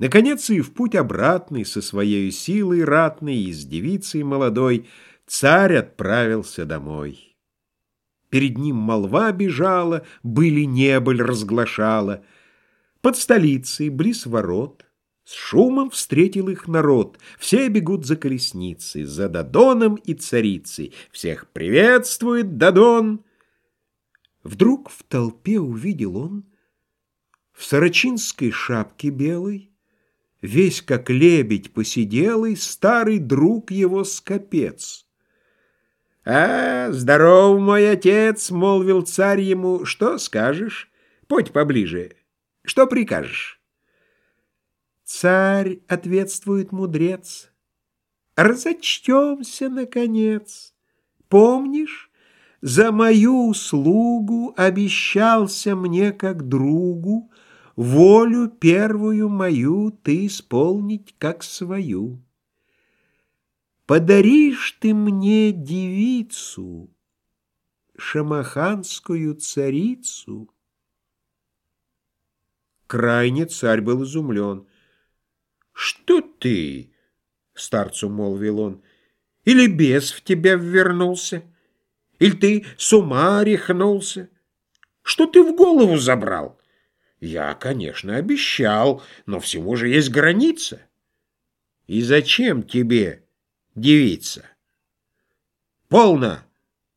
Наконец и в путь обратный со своей силой ратной и с девицей молодой царь отправился домой. Перед ним молва бежала, были небыль разглашала. Под столицей, близ ворот, с шумом встретил их народ. Все бегут за колесницей, за Дадоном и царицей. Всех приветствует Дадон. Вдруг в толпе увидел он в сорочинской шапке белой весь как лебедь посиделый, старый друг его скопец. «А, здоров, мой отец!» — молвил царь ему. «Что скажешь? Подь поближе. Что прикажешь?» «Царь!» — ответствует мудрец. «Разочтемся, наконец. Помнишь, за мою услугу обещался мне как другу волю первую мою ты исполнить как свою. Подаришь ты мне девицу, шамаханскую царицу. Крайне царь был изумлен. «Что ты?» — старцу молвил он. «Или бес в тебя ввернулся? Или ты с ума рехнулся? Что ты в голову забрал?» Я, конечно, обещал, но всему же есть граница. И зачем тебе девица? Полно!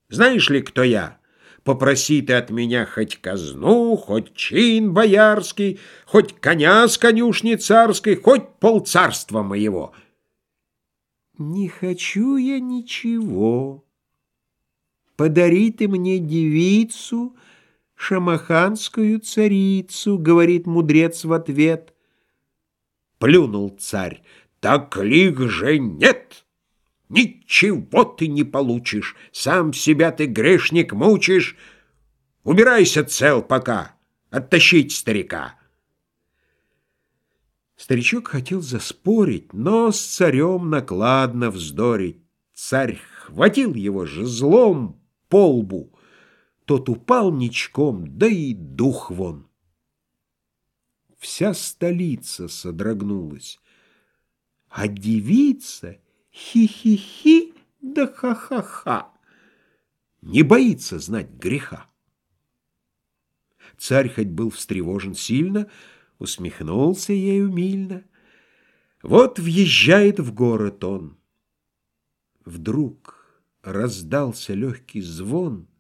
Знаешь ли, кто я? Попроси ты от меня хоть казну, хоть чин боярский, хоть коня с конюшни царской, хоть полцарства моего. Не хочу я ничего. Подари ты мне девицу, шамаханскую царицу, говорит мудрец в ответ. Плюнул царь, так лих же нет. Ничего ты не получишь, сам себя ты, грешник, мучишь. Убирайся цел пока, оттащить старика. Старичок хотел заспорить, но с царем накладно вздорить. Царь хватил его же злом по лбу, тот упал ничком, да и дух вон. Вся столица содрогнулась, а девица хи-хи-хи да ха-ха-ха не боится знать греха. Царь хоть был встревожен сильно, усмехнулся ей умильно. Вот въезжает в город он. Вдруг раздался легкий звон —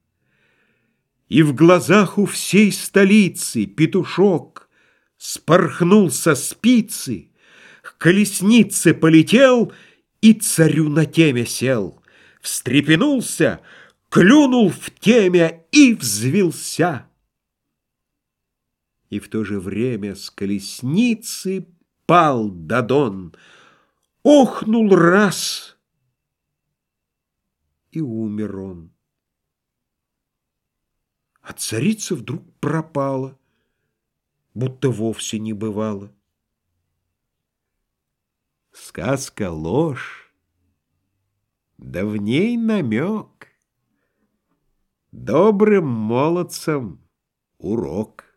и в глазах у всей столицы петушок Спорхнул со спицы, К колеснице полетел И царю на теме сел. Встрепенулся, клюнул в теме И взвился. И в то же время с колесницы Пал Дадон, охнул раз, И умер он царица вдруг пропала, будто вовсе не бывало. Сказка ложь, да в ней намек. Добрым молодцам урок.